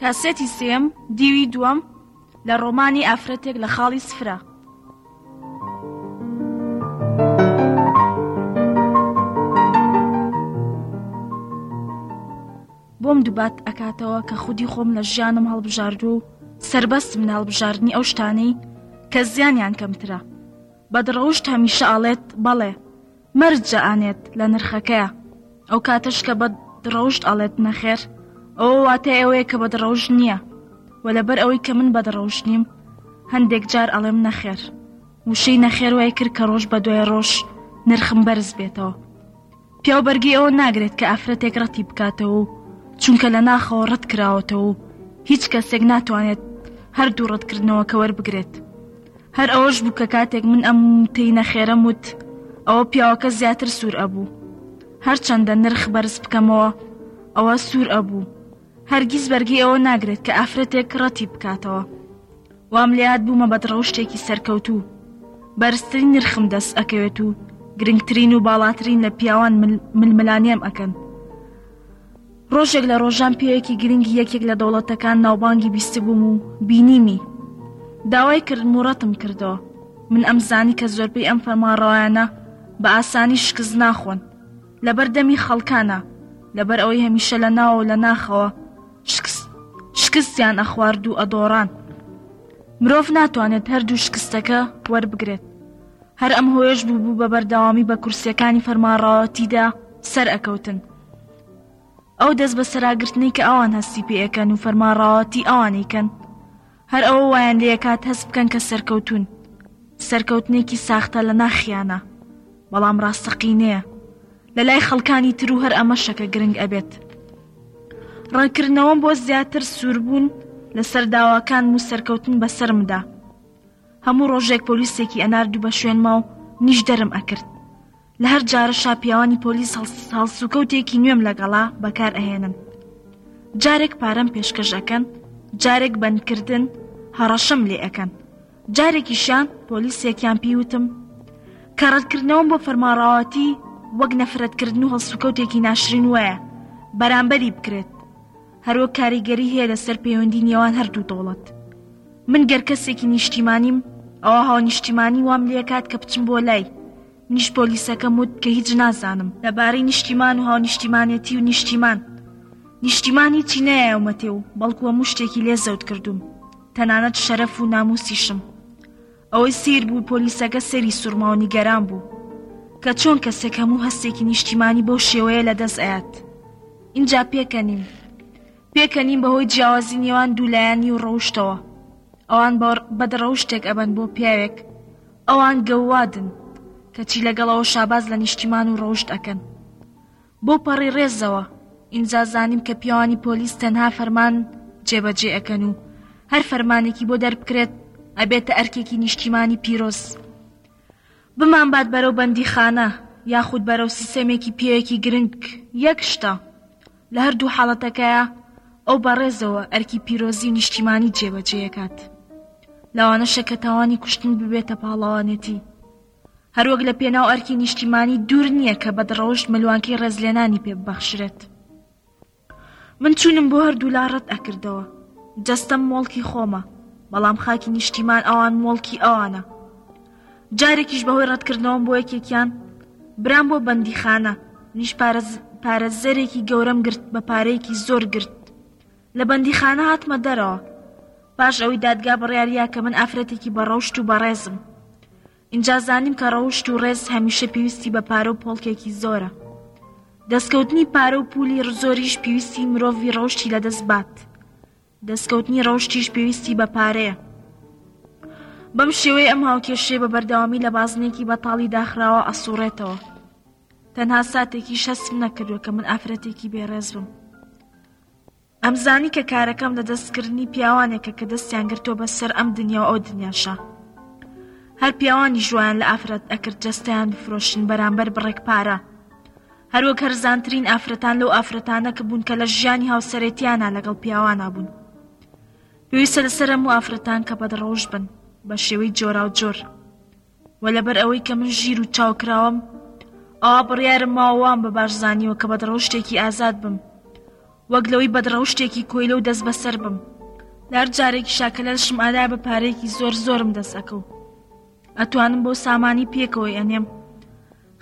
کاسێتی سێم دیوی دووەم لە ڕۆمانی ئافرەتێک لە خاڵی سفرە بۆم دووبات ئەکاتەوە کە خودی خۆم لە ژیانم هەڵبژارد و سربەستم لە هەڵبژاردننی ئەو شتانەی کە زیانیان کەمترە بەدڕەوشت هەمیشە ئاڵێت بەڵێ مەرج ئەنێت لە نرخەکەیە ئەو کاتەش کە بە دڕەوشت ئەڵێت نەخێر ئەوە واتای ئەوەیە کە بە دڕەوش نییە و لەبەر ئەوەی کە من بە دڕەوش نیم هەندێک جار ئەڵێم نەخێر وشەی نەخێر وای کرد کە ڕۆژ بە دوای ڕۆژ نرخم بەرز بێتەوە پیاو بەرگی ئەوە ناگرێت کە ئافرەتێک ڕەتی بکاتەوە و چونکە لە ناخەوە ڕەت کراوەتەوە و هیچ کەسێک ناتوانێت هەردوو ڕەتکردنەوەکە وەربگرێت هەر ئەوەش بوو کە کاتێک من ئەم تینە خێرەم وت ئەوە پیاوەکە زیاتر سوور ئەبوو هەرچەندە نرخ بەرز بکەمەوە ئەوە سوور ئەبوو هەرگیز بەرگی ئەوە ناگرێت کە ئافرەتێک ڕەتی بکاتەوە وام لێات بوومە بەد ڕەوشتێکی سەرکەوتوو بەرزترین نرخم دەست ئەکەوێت و گرنگترین و باڵاترین لە پیاوان ململانێم ئەکەن ڕۆژێک لە ڕۆژان پێیەکی گرنگی یەکێک لە دەوڵەتەکان ناوبانگی بیستبووم و بینیمی داوای کردم و ڕەتم کردەوە من ئەم زانی کە زۆربەی ئەم فەرمانڕەوایانە بە ئاسانی شکست ناخۆن لەبەر دەمی خەڵکانە لەبەر ئەوەی هەمیشە لە ناوە و لە ناخەوە شکست شکستیان ئەخوارد و ئەدۆڕان مرۆڤ ناتوانێت هەردوو شکستەکە وەربگرێت هەر ئەم هۆیش بوو بوو بە بەردەوامی بە کورسیەکانی فەرمانڕەوەتیدا سەر ئەکەوتن ئەو دەست بەسەراگرتنەی کە ئەوان هەستی پێەکەن و فەرماڕاواتی ئەوانی کەن هەر ئەوە وایان لەکات هەست بکەن کە سەرکەوتون سەرکەوتنێکی ساختە لە ناخیانە بەڵام ڕاستەقینەیە لە لای خەڵکانی تر و هەر ئەمە شەکە گرنگ ئەبێت ڕەنکردنەوەم بۆ زیاتر سووربوون لەسەر داواکان و سەرکەوتن بەسرمدا هەموو ڕۆژێک پۆلیسێکی ئەناردوو بە شوێنما و نیش دەرم ئەکرد لە هەر جارەشا پیاوانی پۆلیس هەڵسوکەوتێکی نوێم لەگەڵا بەکار ئەهێنن جارێک پارەم پێشکەش ئەەکەن جارێک بەندکردن هەڕەشەم لێ ئەەکەن جارێکیشان پۆلیسێکیان پیوتم کە ڕەتکردنەوەم بۆ فەرماڕاواتی وەک نەفرەتکردن و هەڵسوکەوتێکی ناشرین وایە بەرامبەری بکرێت هەروەک کاریگەری هەیە لەسەر پەیوەندی نێوان هەردوو دەوڵەت من گەر کەسێکی نیشتیمانیم ئەوە هاو نیشتیمانی وام لەکات کە بچم بۆ لای منیش پۆلیسەکەم وت کە هیچ نازانم لەبارەی نیشتیمان و هاونیشتیمانێتی و نیشتیمان. نیشتیمان هیچی نەیایەومەتێ و بەڵکو هەموو شتێکی لێ زەوت کردووم، تەنانەت شەرەف و نامووسیشم. ئەوەی سەیر بوو پۆلیسەکە سەری سوڕما و نیگەران بوو کە چۆن کەسێک هەموو هەستێکی نیشتیمانی بەو شێوەیە لەدەست ئەیات. ئینجا پێکەنیم. پێکەنین بەهۆی جیاوازی نێوان دوو لایەنی و ڕەوشتەوە ئەوان بەد ڕەوشتێک ئەبەن بۆ پیاوێک ئەوان گەووادن کەچی لەگەڵەوە شاباز لە نیشتیمان و ڕەوشت ئەکەن بۆ پەڕی ڕێزەوە ئینجا زانیم کە پیاوانی پۆلیس تەنها فەرمان جێبەجێ ئەکەن و هەر فەرمانێکی بۆ دەربکرێت ئەبێتە ئەرکێکی نیشتیمانی پیرۆز بمان بات بەرەو بەندیخانە یاخود بەرەو سیسێمێکی پێوێکی گرنگ یەک شتە لە هەر دوو حاڵەتەکەیا ئەو بە ڕێزەوە ئەرکی پیرۆزی نیشتیمانی جێبەجێەکات لەوانەشە کە تاوانی کوشتن ببێتە پاڵەوانێتی هەروەک لە پێناو ئەرکی نیشتیمانی دوور نییە کە بە دڕەوشت ملوانکەی ڕێزلێنانی پێ ببەخشرێت من چونم بۆ هەردوو لا ڕەت ئەکردەوە جەستەم مۆڵکی خۆمە بەڵام خاکی نیشتیمان ئەوان مۆڵکی ئەوانە جارێکیش بەهۆی ڕەتکردنەوەم بۆ یەکێکیان برام بۆ بەندیخانە منیش پارەزەرێکی گەورەم گرت بە پارەیەکی زۆر گرت لە بەندیخانە هاتمە دەرەوە پاش ئەوی دادگا بڕیاریا کە من ئافرەتێکی بە ڕەوشت و بەڕێزم اینجا زانیم کە ڕەوشت و ڕێز هەمیشە پێویستی بە پارە و پۆڵکێکی زۆرە دەستکەوتنی پارە و پولی ڕزۆریش پێویستی مرۆڤی ڕەوشی لەدەست بات دەستکەوتنی ڕەوشتیش پێویستی بە پارەیە. بەم شێوەی ئەم هاوکێشەیە بە بەردەوامی لە بازنێکی بەتاڵی داخراوە ئەسوڕێتەوە. تەنها ساتێکی شەسم نەکردووە کە من ئافرەتێکی بێڕێز بم. ئەمزانی کە کارەکەم لە دەستکردنی پیاوانێکە کە دەستیان گرتۆ بە سەر ئەم دنیا و ئەو دنیاشە. هەر پیاوانی ژوایان لە ئافرەت ئەکرد جەستەیان بفرۆشن بەرامبەر بڕێک پارە. هەروەک هەرزانترین ئافرەتان لەو ئافرەتانە کە بوون کە لە ژیانی هاوسەرێتیانە لەگەڵ پیاوانە بوون پێویستە لەسرم و ئافرەتان کە بەدڕەوش بن بە شێوەی جۆرا و جۆر و لەبەر ئەوەی کە من ژیر و چاوکراوم ئا بڕیارم ماوەوان بە باش زانیوە کە بەدڕەوشتێکی ئازاد بم وەک لەوەی بەدڕەوشتێکی کۆیلە و دەست بەسەر بم لار جارێکی شاکەلەشم ئادا بە پارێکی زۆر زۆرم دەسەکە و ئەتوانم بۆ سامانی پێکەوەی ئەنێم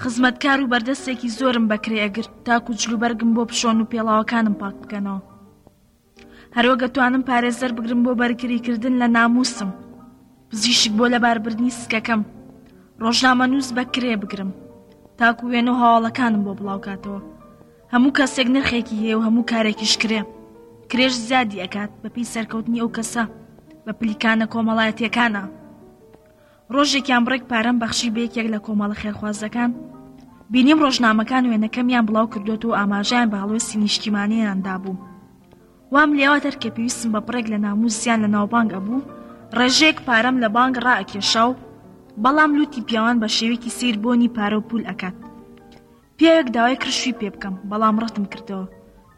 خزمەتکار و بەردەستێکی زۆرم بەکرێ ئەگرت تاکو جلوبەرگم بۆ پشۆن و پێڵاوەکانم پاک بکەنەوە هەرۆگە توانم پارێزەر بگرم بۆ بەرگریکردن لە ناموسم پزیشک بۆ لەباربردنی سکەکەم ڕۆژنامە نووس بەکرێ بگرم تاکو وێن و هەواڵەکانم بۆ بڵاوکاتەوە هەموو کەسێک نرخێکی هەیە و هەموو کارێکیش کرێ کرێش زیادی ئەکات بەپی سەرکەوتنی ئەو کەسە بە پلیکانە کۆمەڵایەتیەکانە ڕۆژێکیان بڕێک پارەم بەخشی بە یەکێک لە کۆمەڵە خێرخوازەکان بینیم ڕۆژنامەکان وێنەکەمیان بڵاو کردوێت و ئاماژیان بە هەڵوێستی نیشتیمانیاندا بوو وام لێوا دەرکە پێویستم بە بڕێک لە ناموسیان لە ناوبانگ ئەبوو ڕێژێک پارەم لە بانگ ڕائەکێشا و بەڵام لوتی پیاوان بە شێوێکی سیر بۆنی پارە و پول ئەکات پیاوێک داوای کرد شوی پێ بکەم بەڵام ڕەتم کردەوە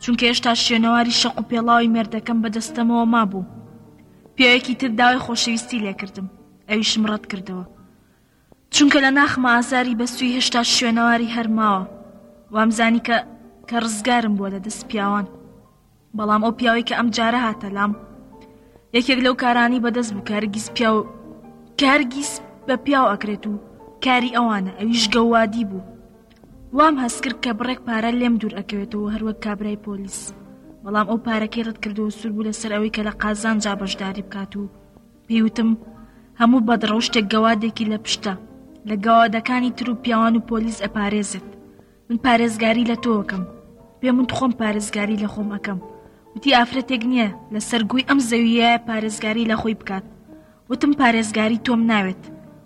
چونکە هێشتا شوێنەواری شەق و پێڵاوی مێردەکەم بەدەستەمەوە مابوو پیاوێکی تر داوای خۆشەویستی لێکردم ئەویشم ڕەت کردەوە چونکە لە ناخمە ئازاری بەسوی هێشتا شوێنەواری هەرماوە وامزانی کە کە ڕزگارم بووە لە دەست پیاوان بەڵام ئەو پیاوەی کە ئەم جارە هاتە لام یەکێک لەو کارانی بەدەست بوو کارگیز پیاو کارگیز بە پیاو ئەکرێت و کاری ئەوانە ئەویش گەوادی بوو وام هەست کرد کە بڕێک پارە لێم دوور ئەکەوێتەوە هەروەک کابرای پۆلیس بەڵام ئەو پارەکەی ڕەت کردەوە سوور بوو لەسەر ئەوەی کە لە قازان جا بەشداری بکات و پێیوتم هەموو بەدڕەوشتێک گەوادێکی لە پشتە لە گەوادەکانی تر و پیاوان و پۆلیس ئەپارێزێت من پارێزگاری لە تۆکەم پێ من خۆم پارێزگاری لە خۆم ئەەکەم وتی ئافرەتێک نییە لە سەرگوی ئەم زەویە پارێزگاری لە خۆی بکات وتم پارێزگاری تۆم ناوێت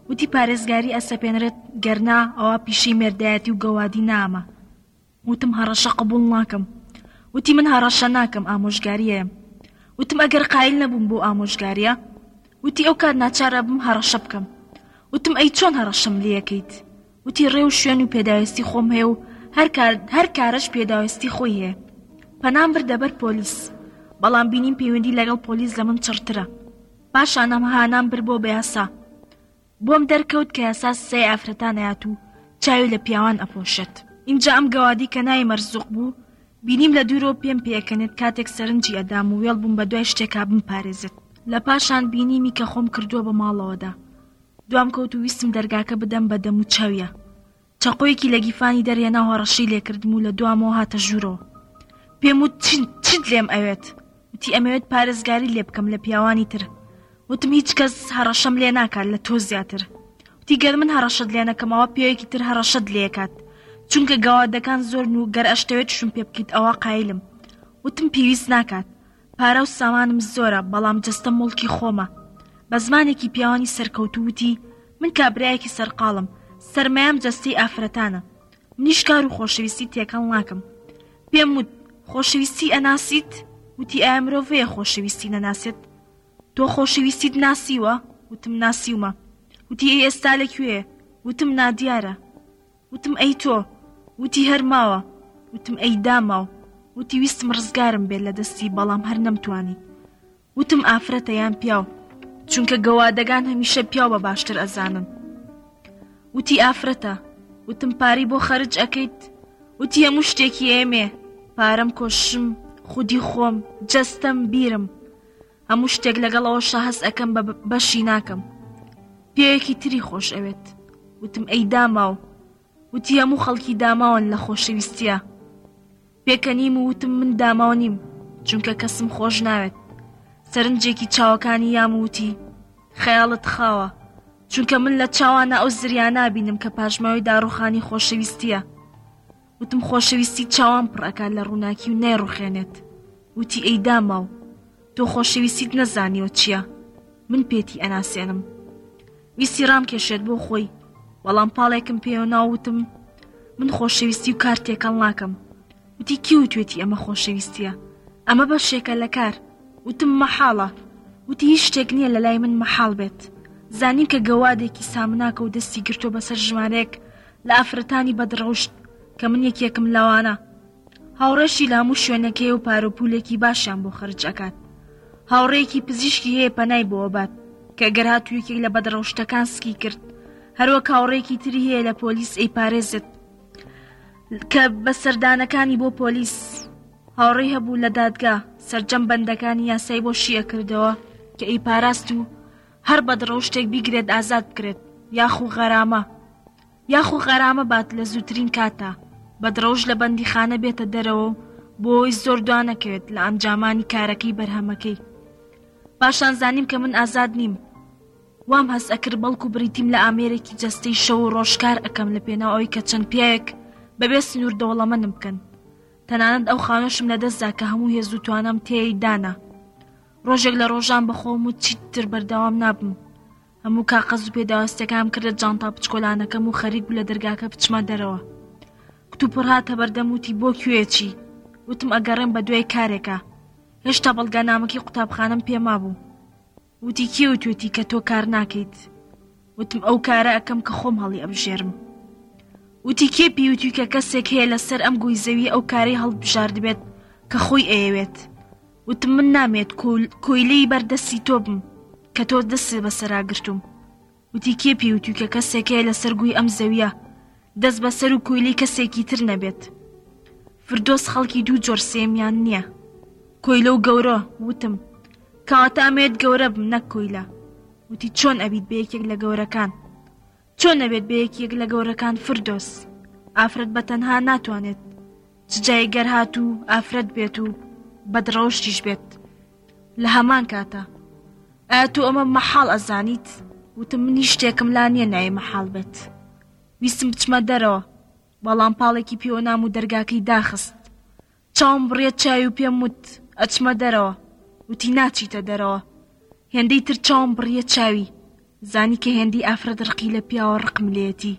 وتی پارێزگاری ئەسەپێنرێت گەرنا ئەوە پیشەی مێردایەتی و گەوادی نامە وتم هەڕەشە قبول ناکەم وتی من هەڕەشە ناکەم ئامۆژگاریەیەم وتم ئەگەر قایل نەبووم بۆ ئامۆژگاریە وتی ئەو کات ناچارە بم هەڕەشە بکەم وتم ئەی چۆن هەڕەشەم لەکەیت وتی ڕێو شوێن و پێداویستی خۆم هەیە و هەر کارەش پێداویستی خۆی هەیە پەنام بردە بەر پۆلیس بەڵام بینیم پەیوەندی لەگەڵ پۆلیس لە من چڕترە پاشانم هانام بر بۆ بەیاسا بۆم دەرکەوت کە یاسا سزای ئافرەتانەیات و چاوی لە پیاوان ئەپۆشێت اینجا ئەم گەوادی کە ناوی مەرزوق بوو بینیم لە دوورۆ پێم پێکەنێت کاتێک سەرنجی ئەدام و وێڵ بووم بە دوای شتێکا بمپارێزێت لە پاشان بینیمی کە خۆم کردووە بە ماڵەوەدا دوام کەوت و ویستم دەرگاکە بدەم بە دەموچاویا. چەقۆیەکی لە گیفانی دەرهێنا و هەڕەشەی لێکردم و لە دوامەوە هاتە ژوورەوە. پێم وت چیت لێم ئەوێت؟ وتی ئەمەوێت پارێزگاری لێ بکەم لە پیاوانی تر. وتم هیچ کەس هەڕەشەم لێ ناکات لە تۆ زیاتر. وتی گەر من هەڕەشەت لێ نەکەم ئەوە پیاوێکی تر هەڕەشەت لێکات. چونکە گەوادەکان زۆرن و گەر ئەشتەوێت شوم پێ بکەیت ئەوا قایلم. وتم پێویست ناکات. پارە و سامانم زۆرە بەڵام جەستەم موڵکی خۆمە بە زمانێکی پیاوانی سەرکەوتوو وتی من کابرایەکی سەرقاڵم سەرمایەم جەستەی ئافرەتانە منیش کار و خۆشەویستی تێکەڵ ناکەم پێم وت خۆشەویستی ئەناسیت وتی ئایا مرۆڤەیە خۆشەویستی نەناسێت تۆ خۆشەویستیت ناسیوە وتم ناسیومە وتی ئێستا لەکوێ وتم نادیارە وتم ئەی تۆ؟ وتی هەر ماوە. وتم ئەی داماو؟ وتی ویستم ڕزگارم بێت لە دەستی بەڵام هەر نەمتوانی. وتم ئافرەتە یان پیاو؟ چونکە گەوادەگان هەمیشە پیاو بە باشتر ئەزانن. وتی ئافرەتە. وتم پارەی بۆ خەرج ئەکەیت؟ وتی هەموو شتێکی ئێمەیە. پارەم، کۆششم، خودی خۆم، جەستەم، بیرم. هەموو شتێک لەگەڵ ئەوەشە هەست ئەەکەم بە بەشی ناکەم پێیەکی تری خۆش ئەوێت وتم ئەی داماو وتی هەموو خەڵکی داماون لە خۆشەویستە پێکەنیم و وتم من داماو نیم چونکە کەسم خۆش ناوێت سەرنجێکی چاوەکانی یام وتی خەیاڵت خاوە چونکە من لە چاوانە ئەو زریانە بینم کە پاشماوی داڕوخانی خۆشەویستە وتم خۆشەویستی چاوان پڕ ئەکات لە ڕووناکی و نایڕوخێنێت وتی ئەی داماو تۆ خۆشەویستیت نەزانیەوە چییە من پێتی ئەناسێنم ویستی ڕام کێشێت بۆ خۆی وەڵام پاڵێکم پێوە ناوتم من خۆشەویستی و کار تێکەڵ ناکەم وتی کی و توێتی ئەمە خۆشەویستیە ئەمە بەشێکە لە کار وتم مەحاڵە وتی هیچ شتێک نییە لە لای من مەحاڵ بێت زانیم کە گەوادێکی سامناکە و دەستی گرتۆ بەسەر ژمارەیەک لە ئافرەتانی بەدڕەوشت کە من یەکێکم لەوانە هاوڕێشی لە هەموو شوێنەکەی و پارۆپولێکی باشیان بۆ خرج ئەکات هاوڕێکی پزیشکی هەیە پەنای بۆ ئەبات کە گەر هاتو یەکێک لە بەدڕەوشتەکان سکی کرد هەروە کاوڕێکی تری هەیە لە پۆلیس ئەی پارێزت کە بە سەردانەکانی بۆ پۆلیس هاوڕێی هەبوو لە دادگا سرجەم بەندەکانی یاسای بۆ شیە کردەوە کە ئەی پاراست و هەر بەدڕەوشتێک بیگرێت ئازاد بکرێت یاخو غەرامە یاخو غەرامە بات لە زووترین کاتدا بەدڕەوش لە بەندیخانە بێتە دەرەوە و بۆی زۆر دوانەکەوێت لە ئەنجامانی کارەکەی بەرهەمەکەی پاشان زانیم کە من ئازاد نیم وام هەست ئەکرد بەڵکو بریتیم لە ئامێرێکی جەستەی شەو و ڕۆژکار ئەەکەم لە پێنا ئەوی کە چەند پیاوێک بەبێ سنوور دەوڵەمەنم بکەن تەنانەت ئەو خانۆشم لەدەستدا کە هەموو هێز و توانام تێی دانا ڕۆژێک لە ڕۆژان بەخۆم و چیتر بەردەوام نابم هەموو کاقەز و پێداویستەکان کردە جانتا بچکۆلانەکەم و خەریک بوو لە دەرگاکە بچمە دەرەوە کتوپڕ هاتە بەردەم وتی بۆ کوێچی وتم ئەگەڕێم بە دوای کارێکە هێشتا بەڵگا نامەکی قوتابخانم پێما بوو وتی کێ و توێتی کە تۆ کار ناکەیت وتم ئەو کارە ئەەکەم کە خۆم هەڵی ئەبژێرم وتی کێ پیوتوی کە کەسێک هەیە لەسەر ئەم گوی زەوی ئەو کارەی هەڵبژاردبێت کە خۆی ئەیەوێت وتم من نامێت کۆیلەی بەر دەستی تۆ بم کە تۆ دەسێ بەسەرا گرتوم وتی کێ پێی وتوی کە کەسێکەیە لەسەر گوی ئەم زەویە دەست بەسەر و کۆیلی کەسێکی تر نەبێت فردۆس خەڵکی دوو جۆر سێمیان نییە کۆیلە و گەورە وتم کەواتە ئەمەیەت گەورە بم نەک کۆیلە وتی چۆن ئەبیت بە یەکێک لە گەورەکان چۆن ئەبێت بە یەکیەک لە گەورەکان فردۆس ئافرەت بە تەنها ناتوانێت چجای گەر هات و ئافرەت بێت و بەدڕەوشتیش بێت لە هەمان کاتە ئایا تۆ ئەمە مەحاڵ ئەزانیت وتم من هیچ شتێکم لا نییە ناوی مەحاڵ بێت ویستم بچمە دەرەوە بەڵام پاڵێکی پێوە نام و دەرگاکەی داخست چاوم بڕیە چاوی و پێم وت ئەچمە دەرەوە وتی ناچیتە دەرەوە هێندەی تر چاوم بڕیە چاوی زانی کە هێندی ئافرەت ڕقی لە پیاوە ڕقم لێتی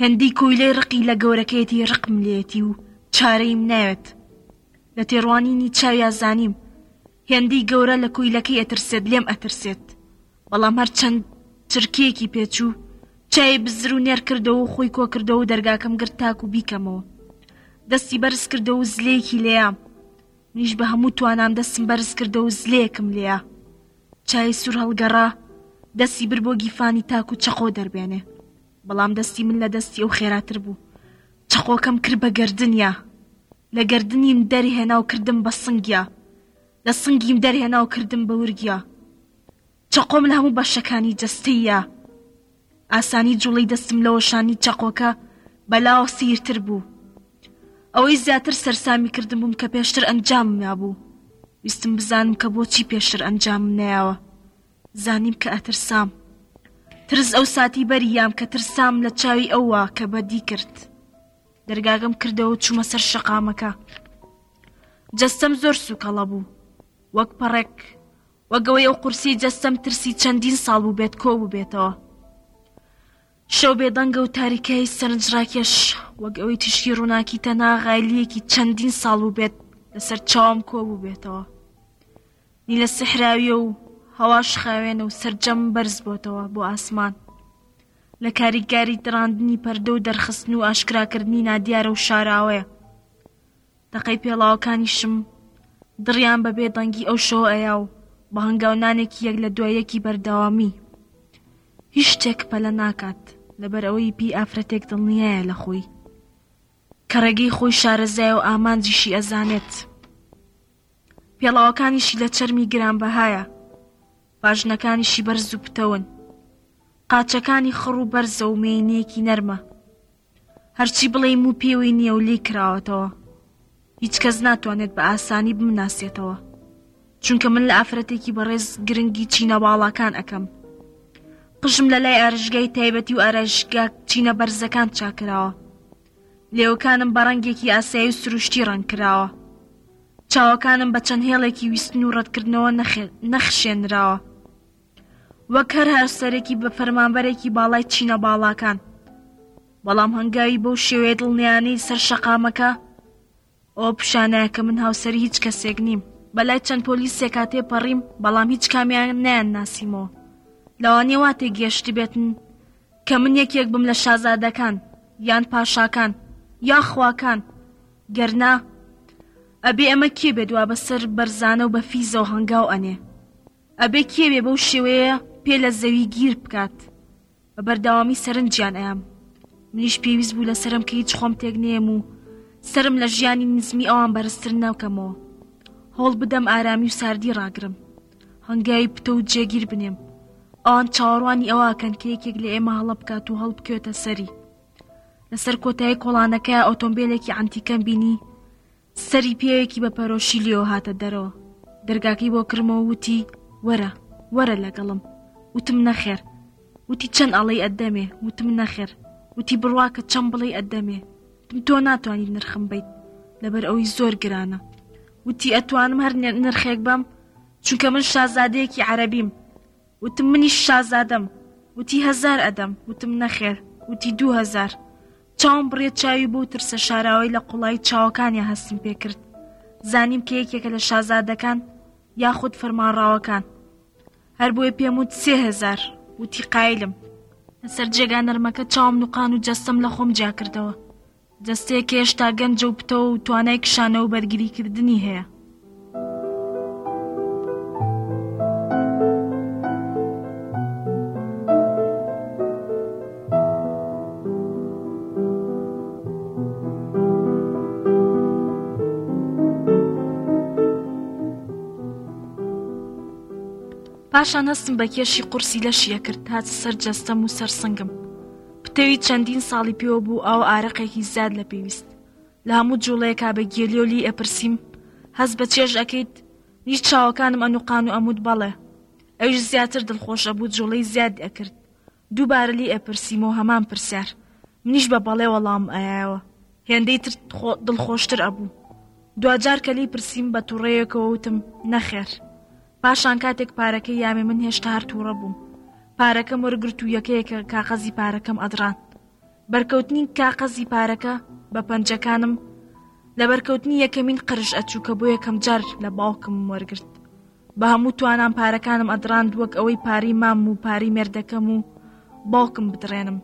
هێندی کۆیلەی ڕقی لە گەورەکەیەتی ڕقم لێتی و چارەیم ناوێت لە تێڕوانینی چاویا زانیم هێندی گەورە لە کۆیلەکەی ئەترسێت لێم ئەترسێت بەڵام هەر چەند چرکەیەکی پێچوو چای بزر و نێر کردەوە و خۆی کۆکردەوە و دەرگاکەم گرت تاک و بیکەمەوە دەستی بەرز کردە و زلەیەکی لێیام منیش بە هەموو توانام دەستم بەرز کردە و زلەیەکم لێە چای سوور هەڵگەڕا دەستی بر بۆ گیفانی تاک و چەقۆ دەربێنێ بەڵام دەستی من لە دەستی ئەو خێراتر بوو چەقۆکەم کرد بە گردنیا لە گردنیم دەرهێنا و کردم بە سنگیا لە سنگیم دەرهێنا و کردم بە ورگیا چەقۆم لە هەموو بەشەکانی جەستەیە. ئاسانی جوڵەی دەستم لە وەشانی چەقۆکە بەلاوە سیرتر بوو. ئەوەی زیاتر سەرسامی کردم بووم کە پێشتر ئەنجام نابوو. ویستم بزانم کە بۆچی پێشتر ئەنجام نەیاوە. زانیم کە ئەترسام. ترس ئەو ساتی بەریام کە ترسام لە چاوی ئەوە کە بەدی کرد. دەرگاگەم کردەوە چوومە سەر شەقامەکە. جەستەم زۆر سوکەڵە بوو. وەک پەڕێک وەک ئەوەی ئەو قورسی جەستەم ترسی چەندین ساڵ بووبێت کۆ بووبێتەوە شەو بێدەنگە و تاریکایی سەرنجڕاکێش وەک ئەوەی تیشکی ڕووناکی تەنها غایلیەکی چەندین ساڵ بووبێت لەسەر چاوم کۆ بووبێتەوە نیلە سەحراویە و هەواش خاوێنە و سرجەم بەرز بۆتەوە بۆ ئاسمان لە کاریگاری دراندنی پەردە و دەرخستن و ئاشکراکردنی نادیارە و شاراوەیە تەقەی پێڵاوەکانیشم دڕیان بە بێ دەنگی ئەو شەوە ئەیا و بە هەنگاونانێکی یەک لە دوای یەکی بەردەوامی هیچ شتێک پەلە ناکات لەبەر ئەوەی پی ئافرەتێک دڵنیایە لە خۆی کە ڕێگەی خۆی شارەزای و ئامانجیشی ئەزانێت پێڵاوەکانیشی لە چەرمی گرانبەهایە پاژنەکانیشی بەرز و پتەون قاچەکانی خڕ و بەرزە و مێینەیەکی نەرمە هەرچی بڵێی موو پێوەی نییە و لی کراوەتەوە هیچ کەس ناتوانێت بە ئاسانی بمناسێتەوە چونکە من لە ئافرەتێکی بەڕێز گرنگی چینە باڵاکان ئەەکەم قژم لە لای ئارژگای تایبەتی و ئارایشگا چینە بەرزەکان چاکراوە لێوەکانم بە ڕەنگێکی ئاسایی و سروشتی ڕەنگ کراوە چاوەکانم بە چەند هێڵێکی ویستن و ڕەتکردنەوە نەخشێنراوە وەک هەر هاوسەرێکی بە فەرمانبەرێکی باڵای چینە باڵاکان بەڵام هەنگاوی بەو شێوەیە دڵنیانەی سەر شەقامەکە ئەوە پیشانەیە کە من هاوسەری هیچ کەسێک نیم بەلای چەند پۆلیسێک هاتێ پەڕیم بەڵام هیچ کامیان نیان ناسیمەوە لەوانەیە وا تێگەشتی بێتن کە من یەکێک بم لە شازادەکان یان پاشاکان یا خواکان گەرنا ئەبێ ئەمە کێ بێت وا بەسەر بەرزانە و بە فیزەوە هەنگاو ئەنێ ئەبێ کێوێ بەو شێوەیە پێ لە زەوی گیر بکات بە بەردەوامی سەرنجیان ئەیام منیش پێویست بوو لە سرم کە هیچ خۆم تێک نێم و سرم لە ژیانی نزمی ئەوان بەرزتر ناوکەمەوە هەوڵ بدەم ئارامی و ساردی ڕاگرم هەنگاوی پتە و جێگیر بنێم ئەوان چاوەڕوانی ئەوەکەن کە یەکێک لە ئێمە هەڵە بکات و هەڵبکێتە سەری لەسەر کۆتایی کۆڵانەکە ئۆتۆمبیلێکی ئەنتیکەم بینی سەری پێوێکی بە پەرۆشی لیۆ هاتە دەرەوە دەرگاکەی بۆ کرمەوە وتی وەرە وەرە لەگەڵم وتم نەخێر وتی چەند ئەڵەی ئەدەمێ وتم نەخێر وتی بڕوا کە چەند بڵی ئەدەمێ وتم تۆ ناتوانیت نرخم بیت لەبەر ئەوەی زۆر گرانە وتی ئەتوانم هەر نرخێک بەم چونکە من شازادەیەکی عەربیم وتم منیش شازادەم وتی هەزار ئەدەم وتم نەخێر وتی دوو هەزار چاوم بڕێت چاوی بۆ ترسە شاراوەی لە قوڵایی چاوەکانیان هەستم پێکرد زانیم کە یەکێکە لە شازادەکان یاخود فەرمانڕاوەکان هەر بۆیە پێم وت سێ هزار وتی قایلم لەسەر جێگا نەرمەکە چاوم نوقان و جەستەم لە خۆم جیاکردەوە جەستەیەک کە هێشتا گەنجە و پتەوە و توانای کشانەوە بەرگریکردنی هەیە. پاشان هەستم بە کێشی قورسی لەشی ئەکرد هات سەر جەستەم و سەر سنگم پتەوی چەندین ساڵی پێوە بوو ئاو ئارەقێکی زیاد لە پێویست لە هەموو جوڵەیەکا بە گێلیۆ لی ئەپرسیم هەز بە چێژ ئەەکەیت نیش چاوەکانم ئەنوقان و ئەموت بەڵێ ئەوش زیاتر دڵخۆش ئەبوو جوڵەی زیاد ئەکرد دووبارە لی ئەپرسیمەوە هەمان پرسیار منیش بە بەڵێ وەڵام ئەیەوە هێندەی تر دڵخۆشتر ئەبوو دواجار کە لی پرسیم بە توڕەیەکەوە وتم نەخێر پاشان کاتێک پارەکەی یامێ من هێشتا هەر تووڕە بووم پارەکەم وەرگرت و یەکەیەکە کاقەزی پارەکەم ئەدڕان بەرکەوتنی کاقەزی پارەکە بە پەنجەکانم لە بەرکەوتنی یەکەمین قرش ئەچوو کە بۆ یەکەم جار لە باوکم وەرگرت بە هەموو توانان پارەکانم ئەدڕاند وەک ئەوەی پاری مام و پاری مێردەکەم و باوکم بدڕێنم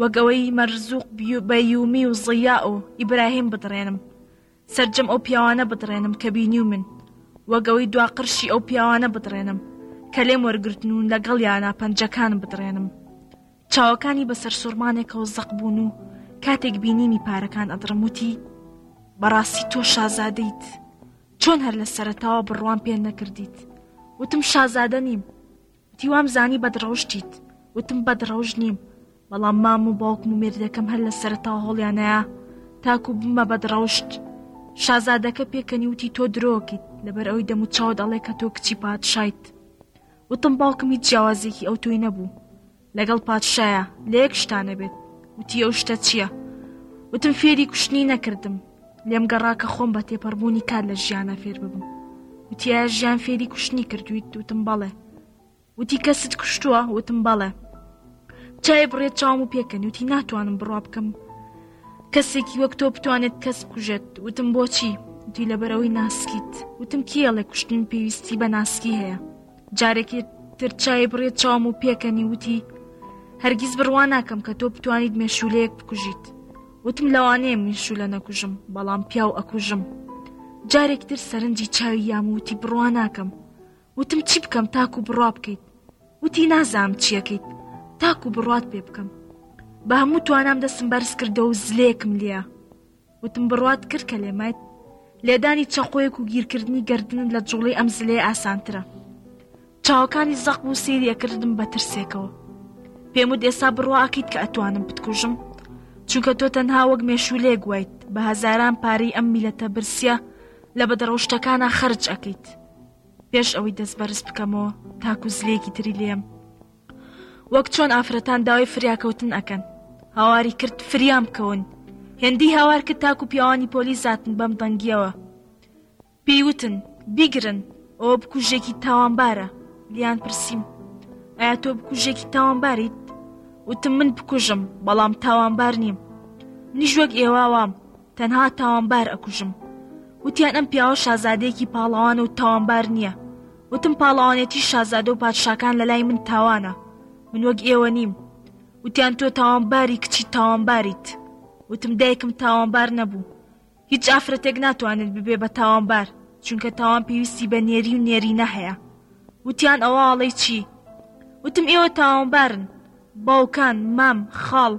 وەگەوەی مەرزوق بەیومی و زیاء و ئیبراهیم بدڕێنم سەرجەم ئەو پیاوانە بدڕێنم کە بینیومن وەک ئەوەی دوا قڕشی ئەو پیاوانە بدڕێنم کە لێم وەرگرتن و لەگەڵ یانا پەنجەکان بدڕێنم چاوەکانی بەسەر سوورمانێکەوە زەق بوون و کاتێک بینیمی پارەکان ئەدڕم وتی بەڕاستی تۆ شازادەیت چۆن هەر لە سەرتاوە بڕوان پێ نەکردیت وتم شازادە نیم وتی وام زانی بەدڕەوشتیت وتم بەدڕەوش نیم بەڵام مام و باوکم و مێردەکەم هەر لە سەرتا هۆڵیانەیە تاکو بمە بەدڕەوشت شازادەکە پێکەنی وتی تۆ درۆکیت لەبەر ئەوی دەم و چاوت ئەڵێ کە تۆ کچی پادشایت وتم باوکم هیچ جیاوازێکی ئەو تۆی نەبوو لەگەڵ پادشایە لە یەک شتانە بێت وتی ئەو شتە چییە وتم فێری کوشتنی نەکردم لێم گەڕا کە خۆم بە تێپەڕبوونی کات لە ژیانە فێر ببم وتیایە ژیان فێری کوشتنی کردویت وتم بەڵێ وتی کەست کوشتووە وتم بەڵێ چای بڕێت چاوم و پێکەنی وتی ناتوانم بڕوا بکەم کەسێکی وەک تۆ بتوانێت کەس کوژێت وتم بۆچی وتی لەبەرەوەی ناسکیت وتم کێڵێ کوشتن پێویستی بە ناسکی هەیە جارێکی تر چای بڕێ چاوم و پێکەنی وتی هەرگیز بڕوا ناکەم کە تۆ بتوانیت مێشولەیەک بکوژیت وتم لەوانەیە مێشولە نەکوژم بەڵام پیاو ئەکوژم جارێک تر سەرنجی چاوی یاموتی بڕوا ناکەم وتم چی بکەم تاکو بڕا بکەیت وتی نازام چیەکەیت تاکو بڕات پێ بکەم بە هەموو توانام دەسم بەرز کردەوە و زلێکم لێە وتم بڕوات کرد کە لێمایت لێدانی چەقۆیەک و گیرکردنی گردنت لە جوڵی ئەم زلەیە ئاسانترە چاوەکانی زەق بوو سێری ئەکردم بە ترسێکەوە پێم و ئێستا بڕواکەیت کە ئەتوانم بتکوژم چونکە تۆ تەنها وەک مێشولێک وایت بە هەزاران پارەی ئەم میلەتە برسە لە بەدڕەشتەکانە خەرج ئەەکەیت پێش ئەوەی دەست بەرز بکەمەوە تاکو زلێکی تری لێم وەک چۆن ئافرەتان داوای فریاکەوتن ئەکەن هاواری کرد فریام بکەون هێندی هاوار کرد تاکو پیاوانی پۆلیس زاتن بەم دەنگیەوە پێیوتن بیگرن ئەوە بکوژێکی تاوانبارە لیان پرسییم ئایا تۆ بکوژێکی تاوانباریت وتم من بکوژم بەڵام تاوانبار نیم منیش وەک ئێواوام تەنها تاوانبار ئەکوژم وتیان ئەم پیاوە شازادەیەکی پاڵەوانە و تاوانبار نییە وتم پاڵەوانێتی شازادە و پادشاکان لە لای من تاوانە من وەک ئێوە نیم وتیان تۆ تاوانباری کچی تاوانباریت وتم دایکم تاوانبار نەبوو هیچ ئافرەتێک ناتوانێت ببێ بە تاوانبار چونکە تاوان پێویستی بە نێری و نێرینە هەیە وتیان ئەوە ئاڵەی چی وتم ئێوە تاوانبارن باوکان، مام، خاڵ،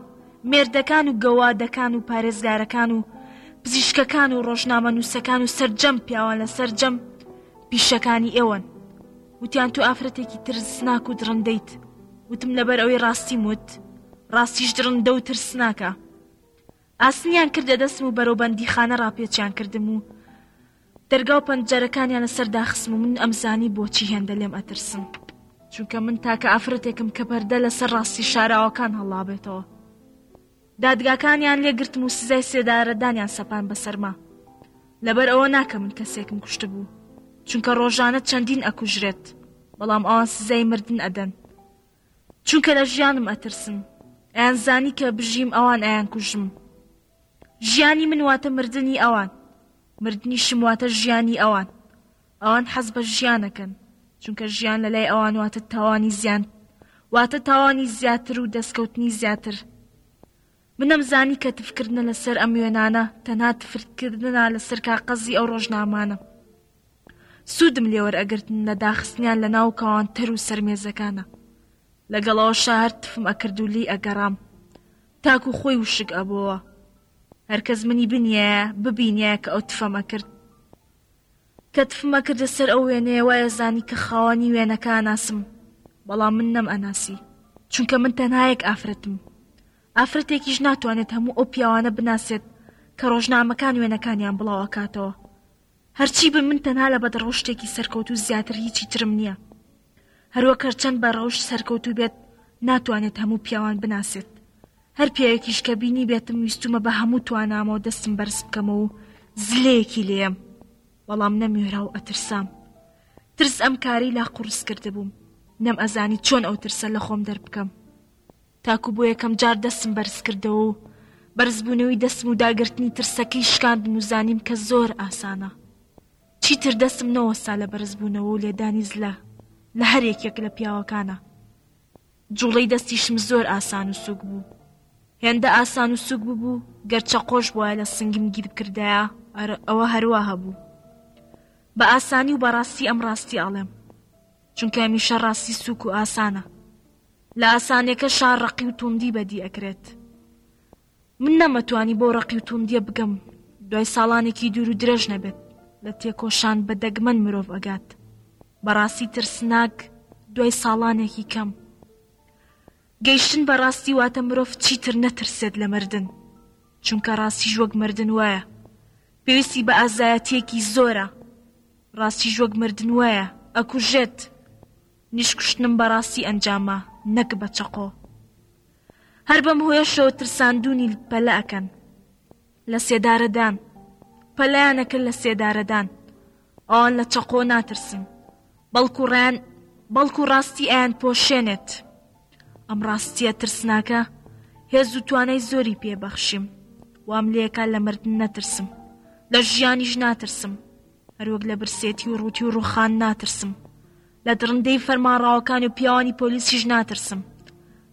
مێردەکان و گەوادەکان و پارێزگارەکان و پزیشکەکان و ڕۆژنامەنووسەکان و سەرجەم پیاوان لە سەرجەم پیشەکانی ئێوەن. وتیان تۆ ئافرەتێکی ترسناک و دڕندەیت. وتم لەبەر ئەوەی ڕاستیم وت، ڕاستیش دڕندە و ترسناکە. ئاسنیان کردە دەستم و بەرەو بەندیخانە ڕاپێچیان کردم و دەرگا و پەنجەرەکانیان لەسەر داخستم و من ئەمزانی بۆچی هێندە لێم ئەترسن چونکە من تاکە ئافرەتێکم کە پەردە لەسەر ڕاستی شاراوەکان هەڵابێتەوە دادگاکانیان لێگرتم و سزای سێدارەدانیان سەپان بەسەرما لەبەر ئەوە ناکە من کەسێکم کوشت بوو چونکە ڕۆژانە چەندین ئەکوژرێت بەڵام ئەوان سزای مردن ئەدەن چونکە لە ژیانم ئەترسن ئەیان زانی کە بژیم ئەوان ئەیان کوژم ژیانی من واتە مردنی ئەوان، مردنیشم واتە ژیانی ئەوان. ئەوان حەز بە ژیانەکەن، چونکە ژیان لە لای ئەوان واتە تاوانی زیان، واتە تاوانی زیاتر و دەستکەوتنی زیاتر. منم زانی کە تفکردنە لەسەر ئەم وێنانە تەنها تفردکردنە لەسەر کاقەزی ئەو ڕۆژنامانە. سوودم لێوەرئەگرتن لە داخستنیان لە ناو کاوانتەر و سەرمێزەکانە. لەگەڵەوە شاهر تفم ئەکرد و لی ئەگەڕام. تاکو خۆی وشک ئەبۆوە هەرکەس منی بنیایە ببینایە کە ئەو تفەمە کرد کە تفمە کردە سەر ئەو وێنەیە وایە زانی کە خاوەنی وێنەکە ناسم بەڵام من نەم ئەناسی چونکە من تەنهایەک ئافرەتم ئافرەتێکیش ناتوانێت هەموو ئەو پیاوانە بناسێت کە ڕۆژنامەکان وێنەکانیان بڵاوەکاتەوە هەرچی بم من تەنها لە بەدڕەوشتێکی سەرکەوت و زیاتر هیچی ترم نییە هەروەک هەرچەند بە ڕەوشت سەرکەوت و بێت ناتوانێت هەموو پیاوان بناسێت هەر پیاوێکیش کە بینی بێتم ویستومە بە هەموو توانامەوە دەستم بەرز بکەمەوە و زلەیەکی لێم بەڵام نەمێرا و ئەترسام ترس ئەم کاری لا قڕس کرد بووم نەم ئەزانی چۆن ئەو ترسە لە خۆم دەربکەم تاکو بۆ یەکەم جار دەسم بەرز کردەوە و بەرزبوونەوەی دەسم و داگرتنی ترسەکەی شکاندم و زانیم کە زۆر ئاسانە چیتر دەسم نەوەستا لە بەرزبوونەوە و لێدانی زلە لە هەر یەکێک لە پیاوەکانە جوڵەی دەستیشم زۆر ئاسان و سوک بوو هێندە ئاسان و سوک ببوو گەرچە قۆش بواە لە سنگم گیر بکردایە ئەوە هەروە هەبوو بە ئاسانی و بەڕاستی ئەم ڕاستی ئاڵێم چونکە هەمیشە ڕاستی سوک و ئاسانە لە ئاسانیەکەشا ڕەقی و توندی بەدی ئەکرێت من نەمەتوانی بۆ ڕەقی و توندیە بگەم دوای ساڵانێکی دوور و درێژ نەبێت لە تێکۆشان بە دەگمەن مرۆڤ ئەگات بەڕاستی ترسناک دوای ساڵانێکی کەم گەیشتن بە ڕاستی واتە مرۆڤ چیتر نەترسێت لە مردن چونکە ڕاستیش وەک مردن وایە پێویستی بە ئازایەتیەکی زۆرە ڕاستیش وەک مردن وایە ئەکوژێت نیش کوشتنم بەڕاستی ئەنجامە نەک بە چەقۆ هەر بەم هۆیەشەوە ترساندونی پەلە ئەکەن لە سێدارەدان پەلیانەکە لە سێدارەدان ئەوان لە چەقۆ ناترسن بەڵکو ڕیان بەڵکو ڕاستی ئەیان پۆشێنێت ئەم ڕاستیە ترسناکە هێز و توانای زۆری پێبەخشیم وام لەکە لە مردن نەترسم لە ژیانیش ناترسم هەروەک لە برسێتی و ڕووتی و ڕووخان ناترسم لە دڕندەی فەرمانڕاوەکان و پیاوانی پۆلیسیش ناترسم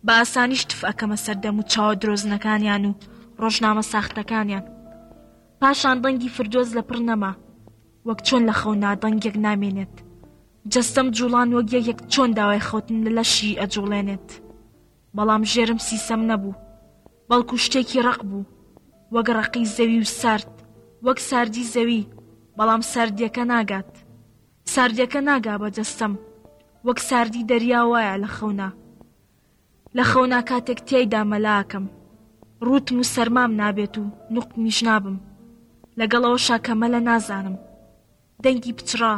بە ئاسانیش تف ئەکەمە سەردەم و چاوە درۆزنەکانیان و ڕۆژنامە ساختەکانیان پاشان دەنگی فردۆز لە پڕ نەما وەک چۆن لە خەو نادەنگێک نامێنێت جەستەم جوڵان وەک یەکێک چۆن داوای خەوتن لە لەشی ئەجوڵێنێت بەڵام ژێرم سیسەم نەبوو بەڵکو شتێکی ڕەق بوو، وەک ڕەقی زەوی و سارد، وەک ساردی زەوی، بەڵام ساردییەکە ناگات. ساردییەکە ناگا بە جەستەم، وەک ساردی دەریا وایە لە خەونا. لە خەونا کاتێک تیایدا مەلائەکەم، ڕووتم و سەرمام نابێت و نوقمیش نابم، لەگەڵ ئەوەشا کە مەلە نازانم. دەنگی پچڕا،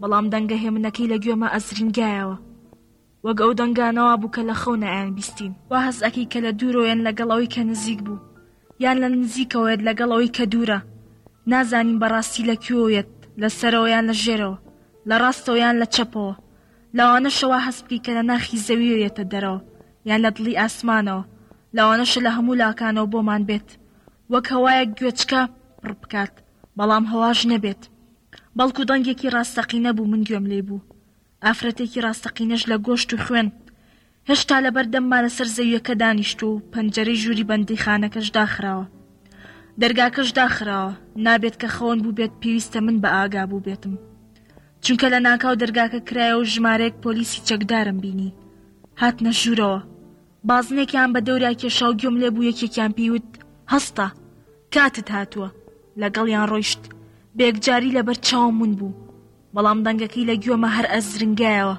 بەڵام دەنگە هێمنەکەی لە گوێما ئەزرینگایەوە. وەک ئەو دەنگانە وابوو کە لە خەو نایان بیستین وا هەست ئەکەی کە لە دوورۆیەن لەگەڵ ئەوەی کە نزیک بوو یان لە نزیکەوەیەت لەگەڵ ئەوەی کە دوورە نازانین بەڕاستی لە کوێویەت لە سەرەوە یان لە ژێرەوە لە ڕاستەوە یان لە چەپەوە لەوانەشەوە هەست بکەی کە لە ناخی زەویەویەتە دەرەوە یان لە دڵی ئاسمانەوە لەوانەشە لە هەموو لاکانەوە بۆمان بێت وەک هەوایەک گوێچکە پڕ بکات بەڵام هەواش نەبێت بەڵکو دەنگێکی ڕاستەقینە بوو من گوێم لێی بوو ئافرەتێکی ڕاستەقینەش لە گۆشت و خوێن هێشتا لەبەر دەممانە سەر زەویەکە دانیشت و پەنجەرەی ژووری بەندیخانەکەش داخراوە دەرگاکەش داخراوە نابێت کە خەون بووبێت پێویستە من بە ئاگا بووبێتم چونکە لە ناکاو دەرگاکە کرایە و ژمارەیەک پۆلیسی چەکدارم بینی هاتنە ژوورەوە بازنێکیان بە دەورا کێشاو گوێم لێ بوو یەکێکیان پێیوت هەستە کاتت هاتووە لەگەڵیان ڕۆیشت بێکجاری لەبەر چاومون بوو بەڵام دەنگەکەی لە گوێمە هەر ئەزرنگایەوە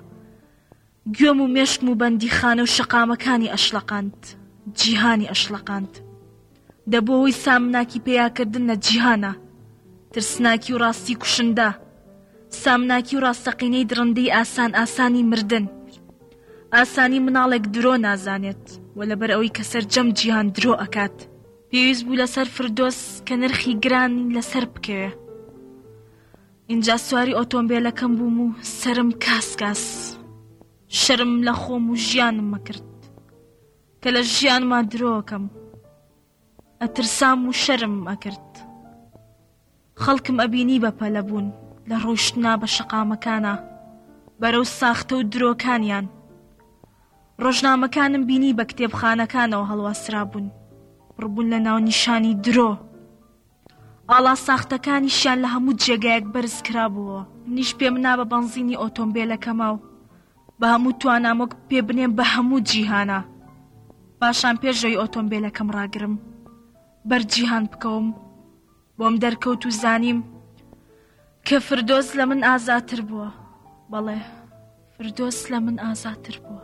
گوێم و مێشکم و بەندی خانە و شەقامەکانی ئەشلەقاند جیهانی ئەشلەقاند دەبووەوەی سامناکی پەیاکردن لە جیهانە ترسناکی و ڕاستی کوشندە سامناکی و ڕاستەقینەی دڕندەی ئاسان ئاسانی مردن ئاسانی مناڵێک درۆ نازانێت و لەبەر ئەوەی کە سەرجەم جیهان درۆ ئەکات پێویست بوو لەسەر فردۆس کە نرخی گرانی لەسەر بکەوێ ئینجا سواری ئۆتۆمبێلەکەم بووم و سەرم کاس کاس شەرم لە خۆم و ژیانم مەکرد کە لە ژیانما درۆکەم ئەترسام و شەرم ئەکرد خەڵکم ئەبینی بە پەلە بوون لە ڕۆشتنا بە شەقامەکانە بەرەو ساختە و درۆکانیان ڕۆژنامەکانم بینی بە کتێبخانەکانەوە هەڵواسرابوون ڕبوون لە ناونیشانی درۆ ئاڵا ساختەکانیشیان لە هەموو جێگایەک بەرز کرابووەوە. منیش پێم نا بە بەنزینی ئۆتۆمبێلەکەما و بە هەموو توانام وەک پێ بنێم بە هەموو جیهانا. پاشان پێش ئەوی ئۆتۆمبێلەکەم ڕاگرم بەر جیهان بکەوم بۆم دەرکەوت و زانیم کە فردۆس لە من ئازاتر بووە بەڵێ فردۆس لە من ئازاتر بووە.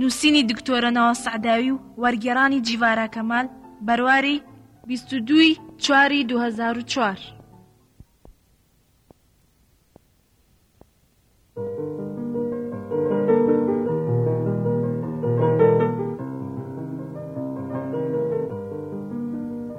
نووسینی دکتۆرە نەوا سەعداوی و وەرگێڕانی جیڤارا کەمال، بەرواری بیست و دوو ی چوار ی دوو هەزار و چوار.